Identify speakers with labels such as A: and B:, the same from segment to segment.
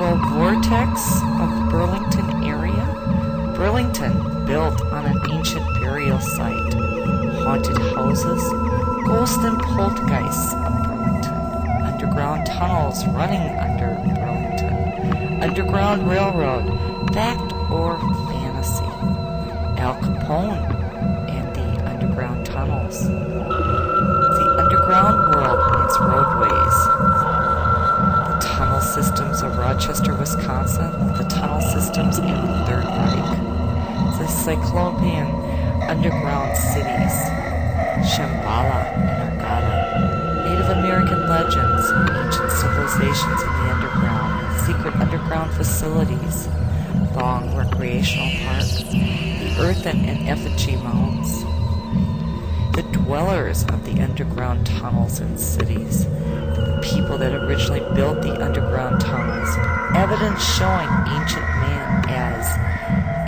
A: vortex of the Burlington area. Burlington, built on an ancient burial site. Haunted houses, ghosts and poltergeists of Burlington. Underground tunnels running under Burlington. Underground railroad, fact or fantasy. Al Capone and the underground tunnels. The underground world and its roadways. Of Rochester, Wisconsin. The tunnel systems in the Third Reich. The cyclopean underground cities. Shambhala and Agartha. Native American legends. Ancient civilizations in the underground. Secret underground facilities. Long Recreational Park. The Earthen and Effigy Mounds the dwellers of the underground tunnels and cities, people that originally built the underground tunnels, evidence showing ancient man as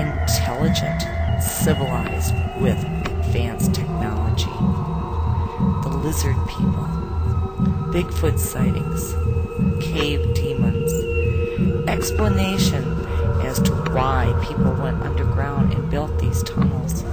A: intelligent, civilized, with advanced technology. The lizard people, Bigfoot sightings, cave demons, explanation as to why people went underground and built these tunnels.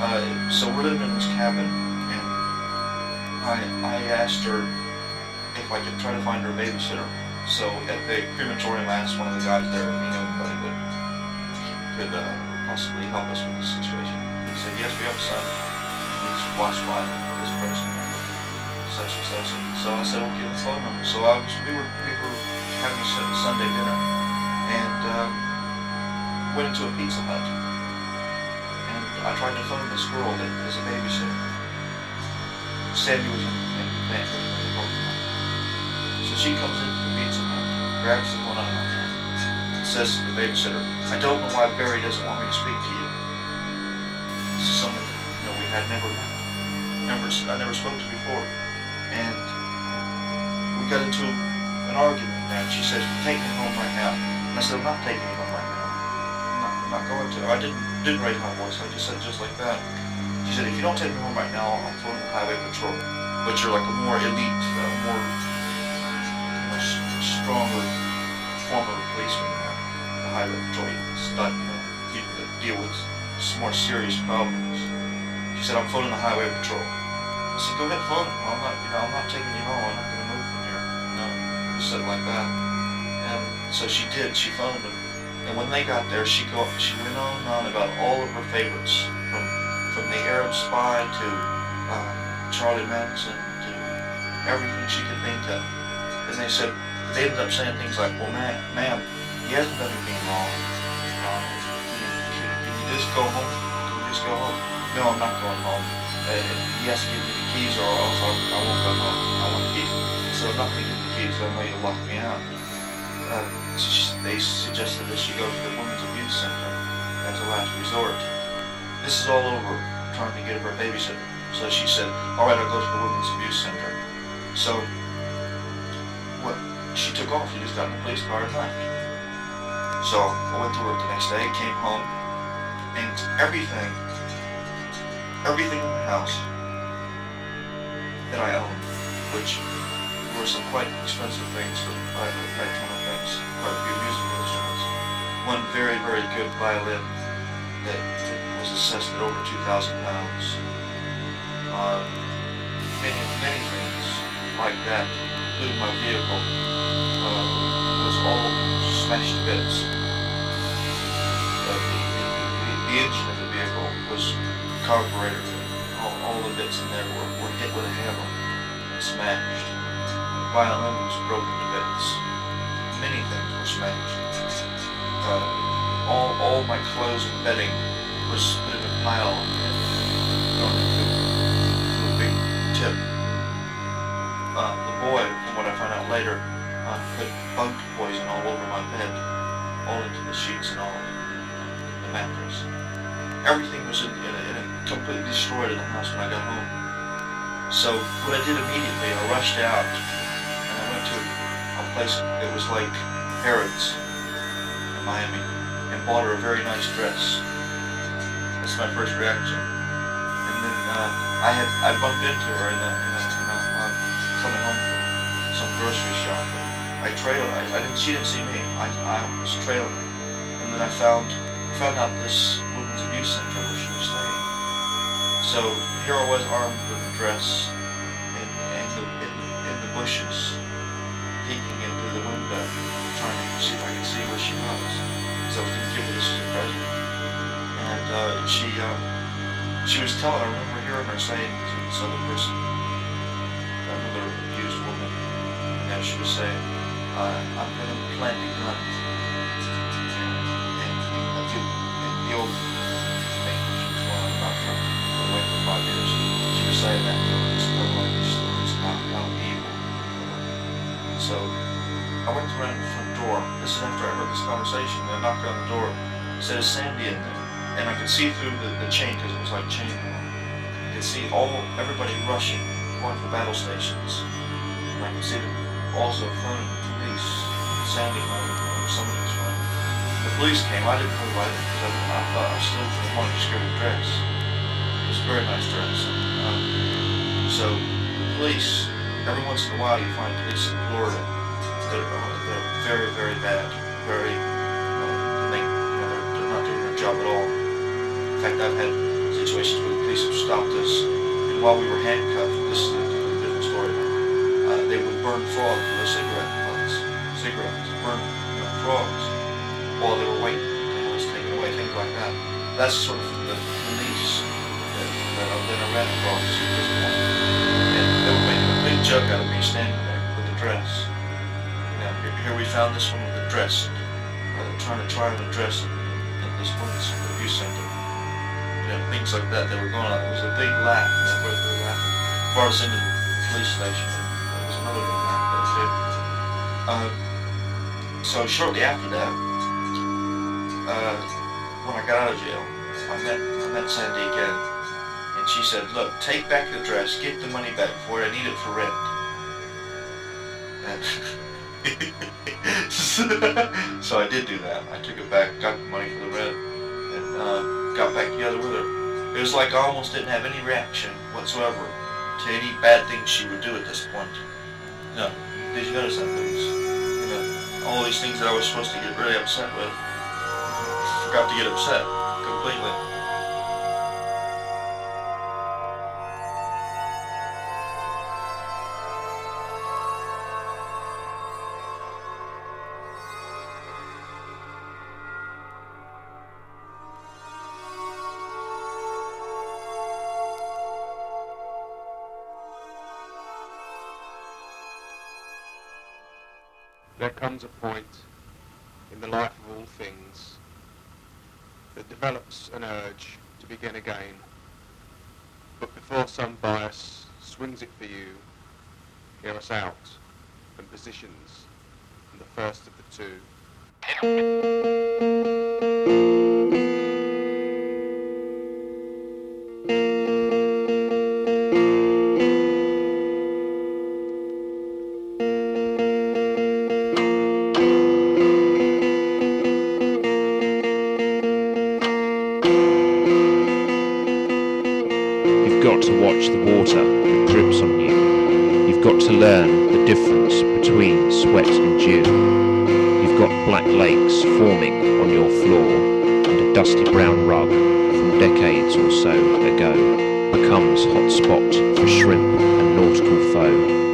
B: Uh, so we're living in this cabin, and I I asked her if I could try to find her a babysitter. So at the crematorium, I asked one of the guys there if he knew anybody that could uh, possibly help us with this situation. He said, yes, we have a son. He's watched by this person, such and such. And so I said, okay, the phone number. So I was, we were we were having a Sunday dinner, and um, went into a Pizza Hut. I tried to phone this girl that is a babysitter. Sandy was in, up. So she comes into the Pizza Hut, grabs the one out of my hand, and says to the babysitter, I don't know why Barry doesn't want me to speak to you. This is someone that you know we had never never I never spoke to before. And we got into an argument and she says, Take me home right now. And I said, I'm not taking you home right now. I'm not, I'm not going to. I didn't didn't raise my voice. I just said just like that. She said, if you don't take me home right now, I'm phoning the highway patrol. But you're like a more elite, uh, more s- stronger form of policeman now. The highway patrol you know, deal with more serious problems. She said, I'm phoning the highway patrol. I said, go ahead phone. I'm not, you know, I'm not taking you home. I'm not going to move from here. No, I said like that. And so she did. She phoned him. And when they got there, she go, she went on and on about all of her favorites, from from the Arab Spy to uh, Charlie Manson to everything she could think of. And they said they ended up saying things like, "Well, ma'am, ma'am, he hasn't done anything wrong. Uh, can, you, can, you just go home? Can you just go home?" No, I'm not going home. Uh, he has to give me the keys, or else I, won't go home. I want the keys. So I'm not going to give the keys. I know you'll lock me out. Uh, they suggested that she go to the Women's Abuse Center as a last resort. This is all over trying to get her a babysitter. So she said, all right, I'll go to the Women's Abuse Center. So what? She took off. She just got in the police car and left. So I went to work the next day, came home, and everything, everything in the house that I owned, which were some quite expensive things for that kind quite a few musical instruments. One very, very good violin that was assessed at over 2,000 pounds. Uh, many, many things like that, including my vehicle, uh, was all smashed to bits. Uh, the, the, the, the engine of the vehicle was carburetor. All, all the bits in there were, were hit with a hammer and smashed. The violin was broken to bits. Many things were smashed. Uh, all, all my clothes and bedding was in a pile and thrown into, a big tip. Uh, the boy, from what I found out later, uh, put bug poison all over my bed, all into the sheets and all the mattress. Everything was in, in, a, in a completely destroyed in the house when I got home. So what I did immediately, I rushed out place that was like Harrods in Miami and bought her a very nice dress. That's my first reaction. And then uh, I had I bumped into her in a, in a, in uh, coming home from some grocery shop. I trailed. I, I didn't. She didn't see me. I, I was trailing. And then I found found out this women's abuse center where she was staying. So here I was armed with a dress in, in, the, in, in the bushes, where she was. So I was going to give her this as a present and uh, she uh, she was telling. I remember hearing her saying to this other person, another abused woman, and she was saying, uh, "I'm going to plant a gun." And, and, and the old thing she was going on about for, for away for five years, she was saying that to telling like these stories about how evil. So I went around door. This is after I heard this conversation. I knocked on the door. It said, "Is Sandy in there?" and I could see through the, the chain because it was like chain mail. I could see all everybody rushing, going for battle stations, and I could see them also phoning police. Sandy phone or somebody was phoning. The police came. I didn't know why because I, thought I still wanted to secure the dress. It was a very nice dress. Um, so the police. Every once in a while, you find police in Florida that are, are very, very bad, very. Uh, they, you know, they're, they're not doing their job at all. In fact, I've had situations where the police have stopped us, and while we were handcuffed, this is a different story uh, they would burn frogs with their cigarette butts, cigarettes, burn you know, frogs while they were waiting have us taken away, things like that. That's sort of the police that, that, that are ran across. And they were making a big joke out of me found this one with a dress, uh, trying to try on a dress in, in this women's abuse center you know, things like that that were going on. It was a big laugh. Everybody were laughing. Us into the police station. There was another big laugh too. Uh, so shortly after that, uh, when I got out of jail, I met I met Sandy again, and she said, "Look, take back the dress, get the money back for it. I need it for rent." And so I did do that. I took it back, got the money for the rent, and. Uh, got back together with her. It was like I almost didn't have any reaction whatsoever to any bad things she would do at this point. No, did you notice that, please? You know, all these things that I was supposed to get really upset with, forgot to get upset completely.
C: comes a point in the life of all things that develops an urge to begin again, but before some bias swings it for you, hear us out and positions and the first of the two.
D: and a dusty brown rug from decades or so ago becomes hot spot for shrimp and nautical foe.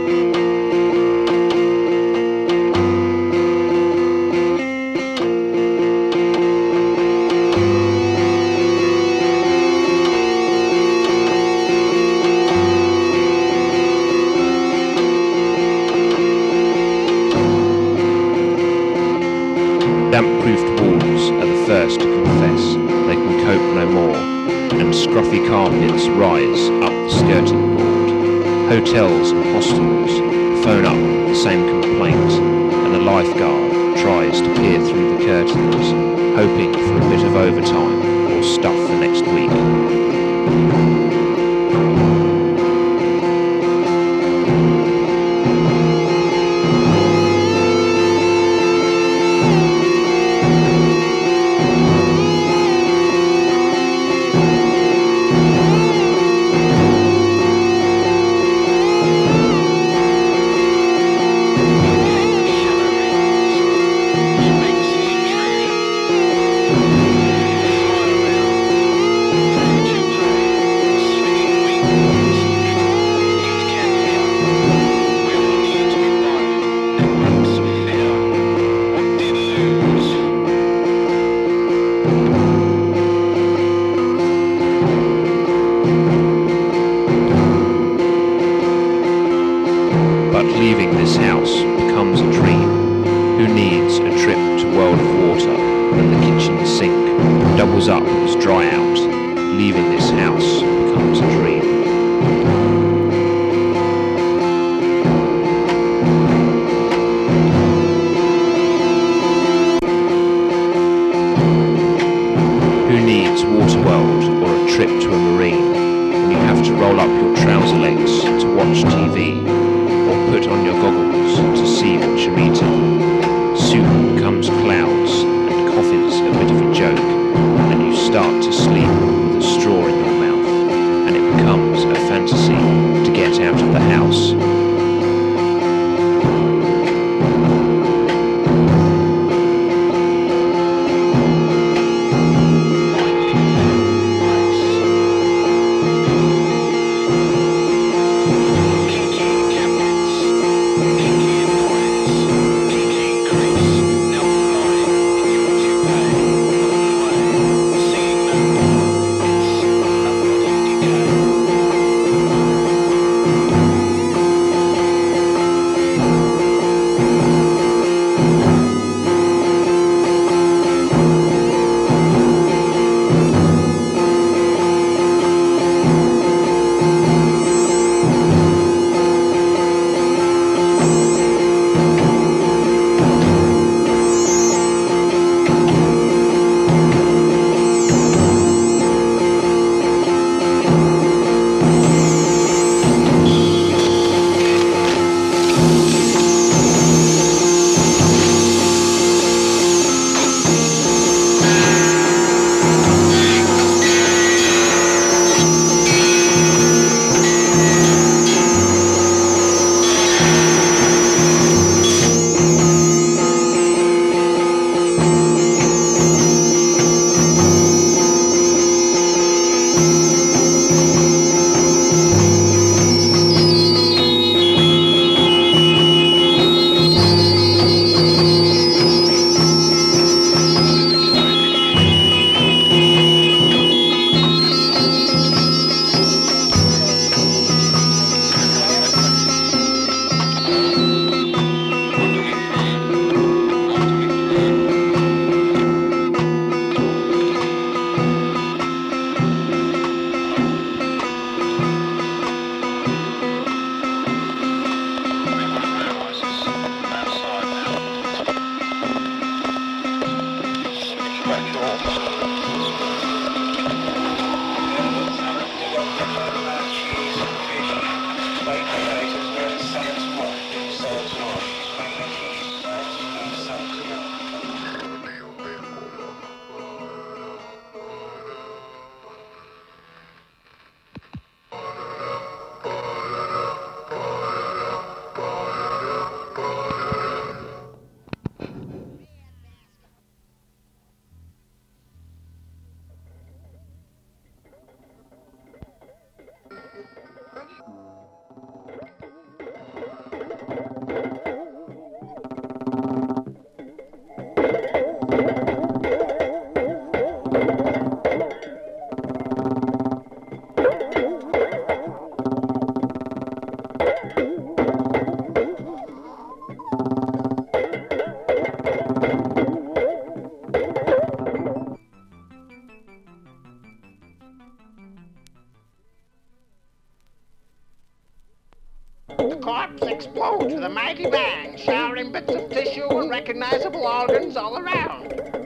D: The
E: corpse explodes with a mighty bang, showering bits of tissue and recognizable organs all around.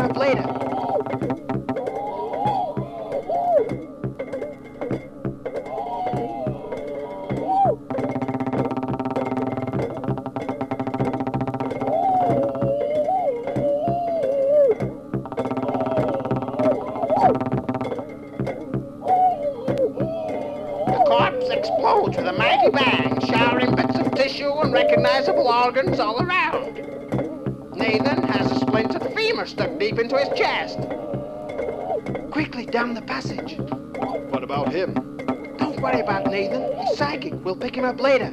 E: Up later. Down the passage.
F: What about him?
E: Don't worry about Nathan. He's psychic. We'll pick him up later.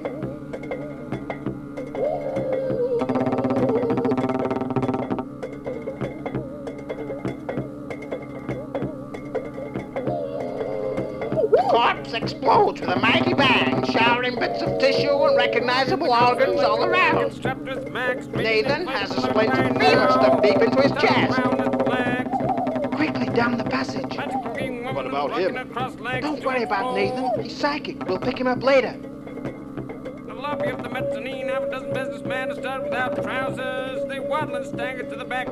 E: The corpse explodes with a mighty bang, showering bits of tissue and recognizable organs all around. Nathan has a splintered femur stuck deep into his chest.
F: About him?
E: Don't worry about Nathan. He's psychic. We'll pick him up later.
G: The lobby of the mezzanine, half a dozen businessmen without trousers. They waddle and stagger to the back.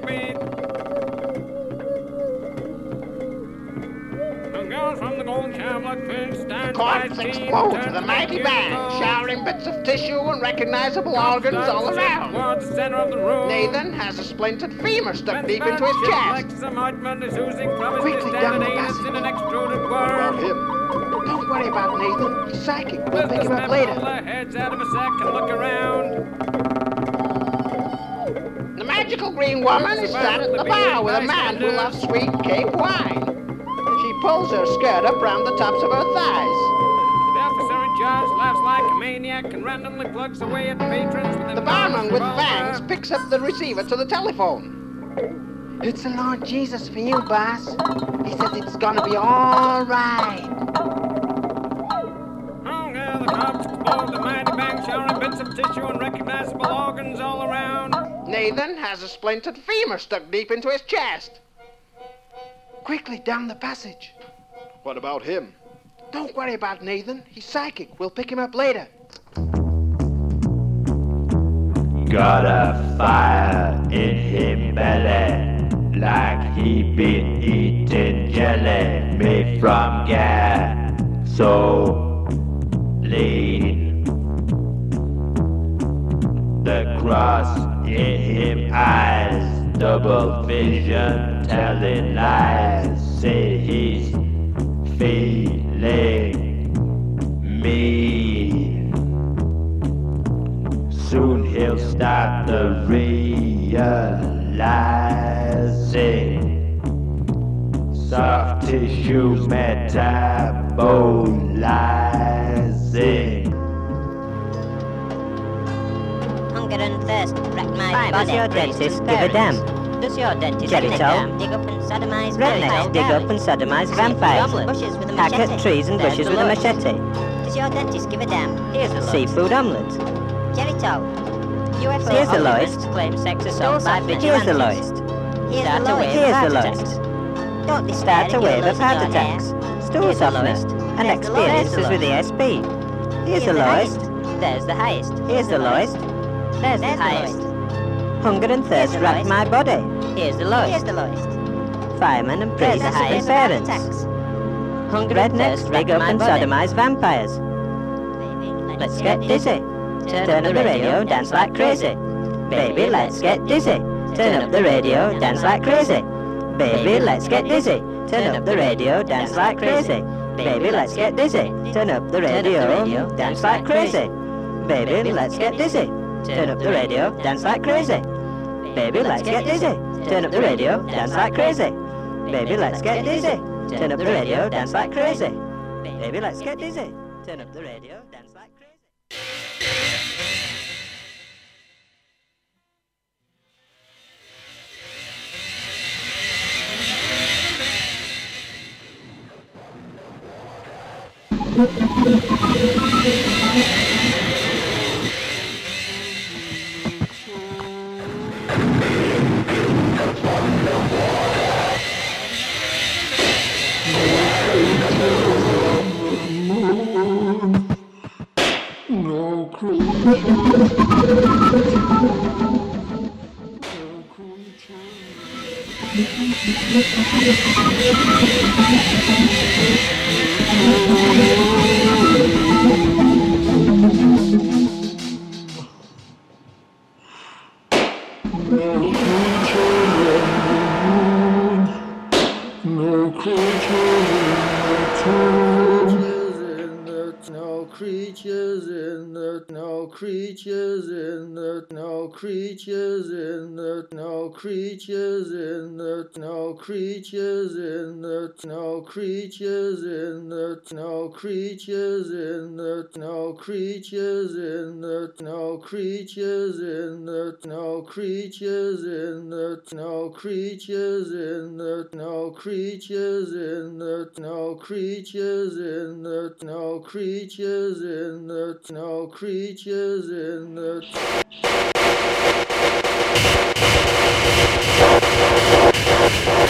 G: The
E: corpse explodes with a mighty bang, showering bits of tissue and recognizable organs all around.
G: The center of the room.
E: Nathan has a splintered femur stuck deep into his
G: Like
E: chest.
G: some ointment is oozing from his
E: Quickly down the passage.
G: in an extruded
F: What about
G: worm.
F: him?
E: Don't worry about Nathan. He's psychic. We'll pick him up
G: Businessmen pull
E: later.
G: their heads out of a sack and look around.
E: The magical green woman is sat at the bar with a man who loves sweet Cape wine. She pulls her skirt up round the tops of her thighs.
G: The officer in charge laughs like a maniac and randomly plugs away at patrons with
E: The barman with fangs picks up the receiver to the telephone. It's the Lord Jesus for you, boss. He says it's gonna be all right.
G: Oh, yeah, the cops explode the mighty bang, showering bits of tissue and recognizable organs all around.
E: Nathan has a splintered femur stuck deep into his chest. Quickly down the passage.
F: What about him?
E: Don't worry about Nathan. He's psychic. We'll pick him up later.
H: Got a fire in him belly, like he been eating jelly made from gas. So lean. The cross in him eyes, double vision, telling lies. Say he's feeling mean. Soon he'll start to realizing soft tissue metabolizing.
I: Hunger and thirst wreck my
J: Fine,
I: body.
J: does your
I: Grease
J: dentist
I: and
J: give a damn?
I: Does your dentist a
J: toe?
I: Dig up and sodomize
J: Rednecks dig up and sodomize vampires. Hack trees and bushes with a machete.
I: Does your dentist give a damn? Here's the Lord.
J: Seafood omelette.
I: Jelly toe. UFO
J: Here's the
I: occupants
J: lowest.
I: claim sex assault by
J: Here's the lowest.
I: Here's the
J: a
I: lowest.
J: Here's the lowest.
I: Don't despair
J: Start a wave of heart attacks. Stool
I: Here's the
J: softener.
I: lowest.
J: And experiences with ESP. Here's the lowest.
I: There's the highest.
J: Here's the lowest.
I: There's the highest.
J: Hunger and thirst rack my body.
I: Here's the lowest. Here's the lowest.
J: Firemen and priests
I: the highest.
J: parents.
I: Hunger
J: Rednecks rig up and
I: body.
J: sodomize vampires. Let's get dizzy. Turn up the radio, dance like crazy. Baby, let's get dizzy. Turn up the radio, dance like crazy. Baby, let's get dizzy. Turn up the radio, dance like crazy. Baby, let's get dizzy. Turn up the radio, dance like crazy. Baby, let's get dizzy. Turn up the radio, dance like crazy. Baby, let's get dizzy. Turn up the radio, dance like crazy. Baby, let's get dizzy. Turn up the radio, dance like crazy. Baby, let's get dizzy. Turn up the radio,
K: creatures in that No creatures. In that no creatures in the no creatures creatures in the no creatures in the no creatures in the no creatures in the no creatures in the no creatures in the no creatures in the no creatures in the no creatures in the no creatures in the no creatures in the no creatures in the
L: Yeah.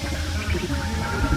L: Thank you.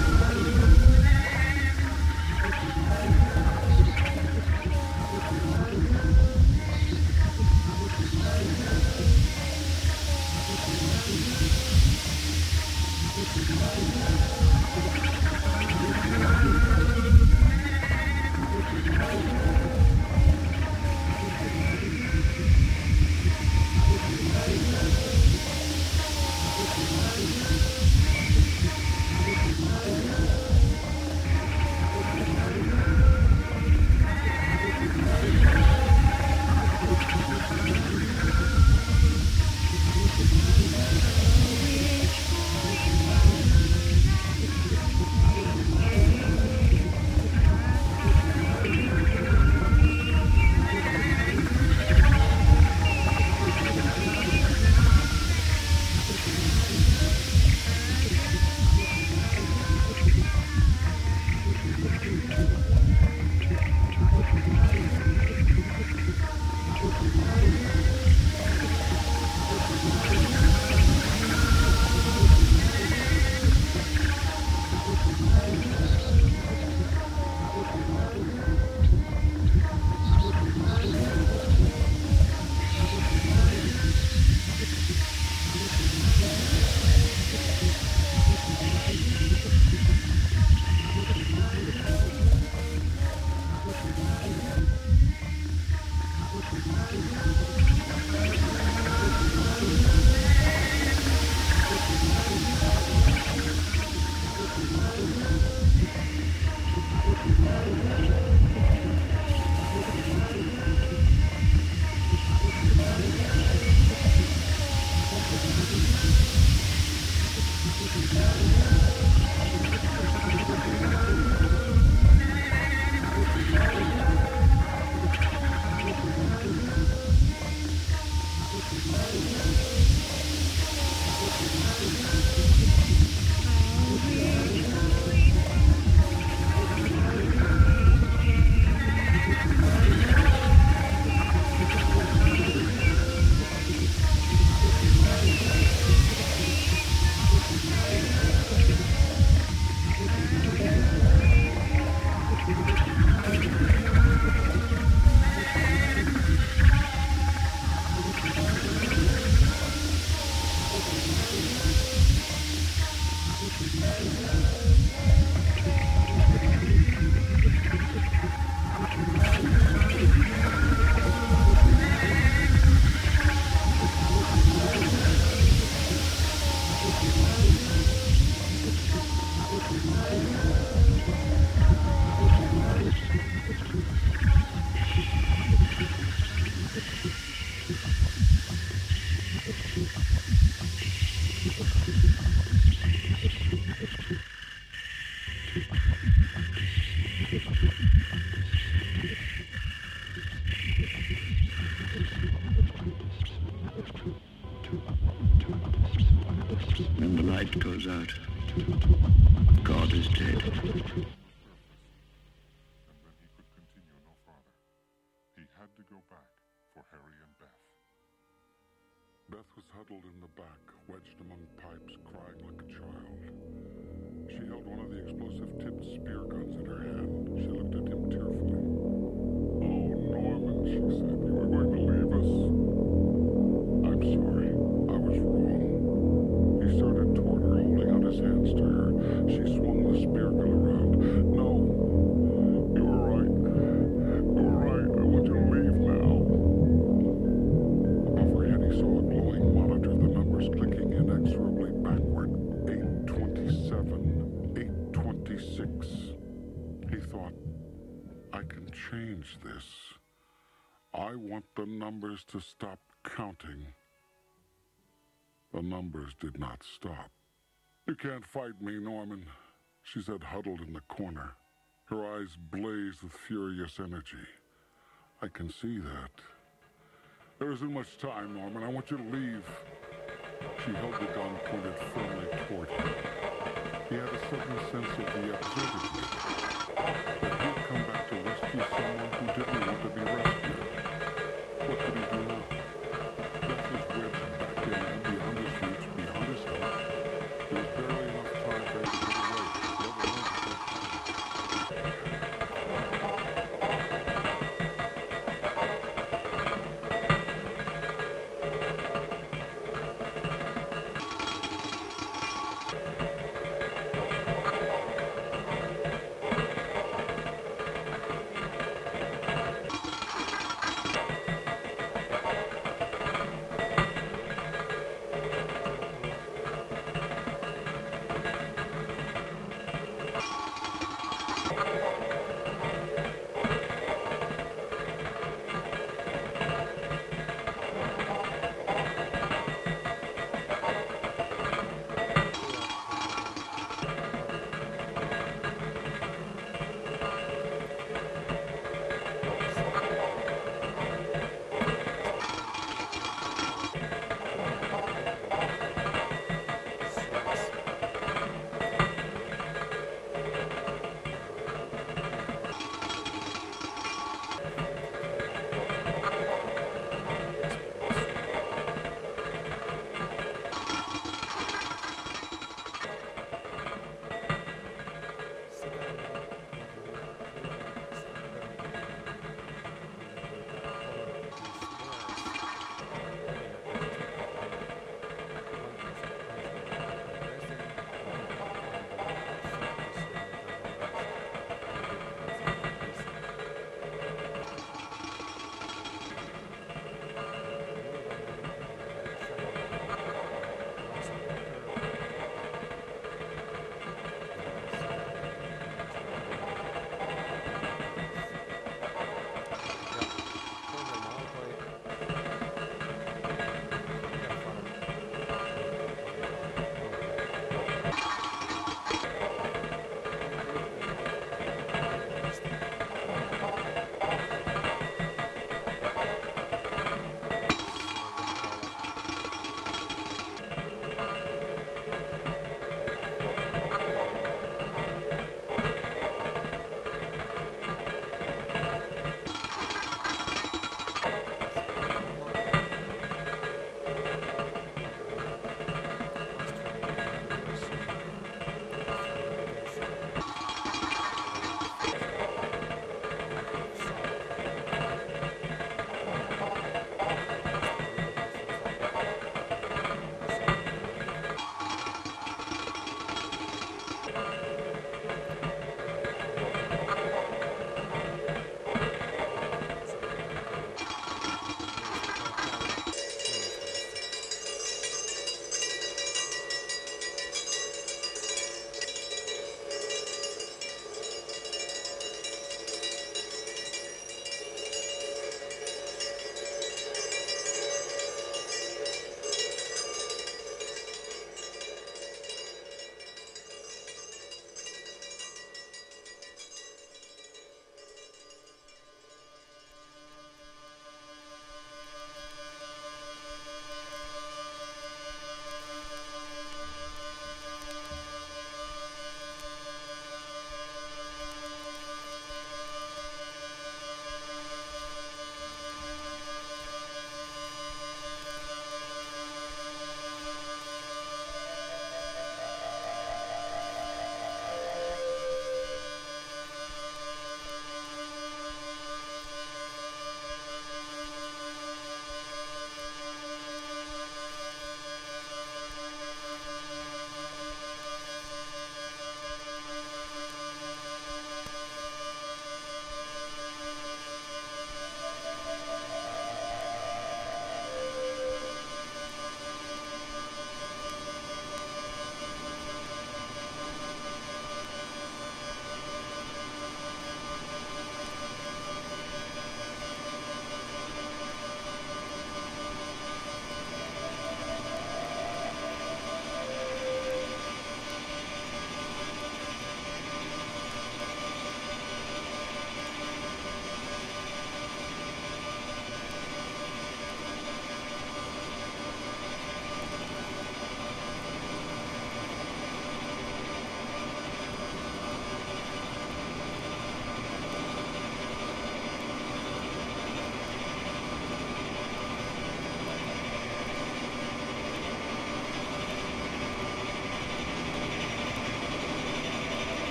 L: Pipes, crying like a child. She held one of the explosive-tipped spear guns in her hand. She looked numbers to stop counting. The numbers did not stop. You can't fight me, Norman, she said, huddled in the corner. Her eyes blazed with furious energy. I can see that. There isn't much time, Norman. I want you to leave. She held the gun pointed firmly toward him. He had a sudden sense of the absurdity.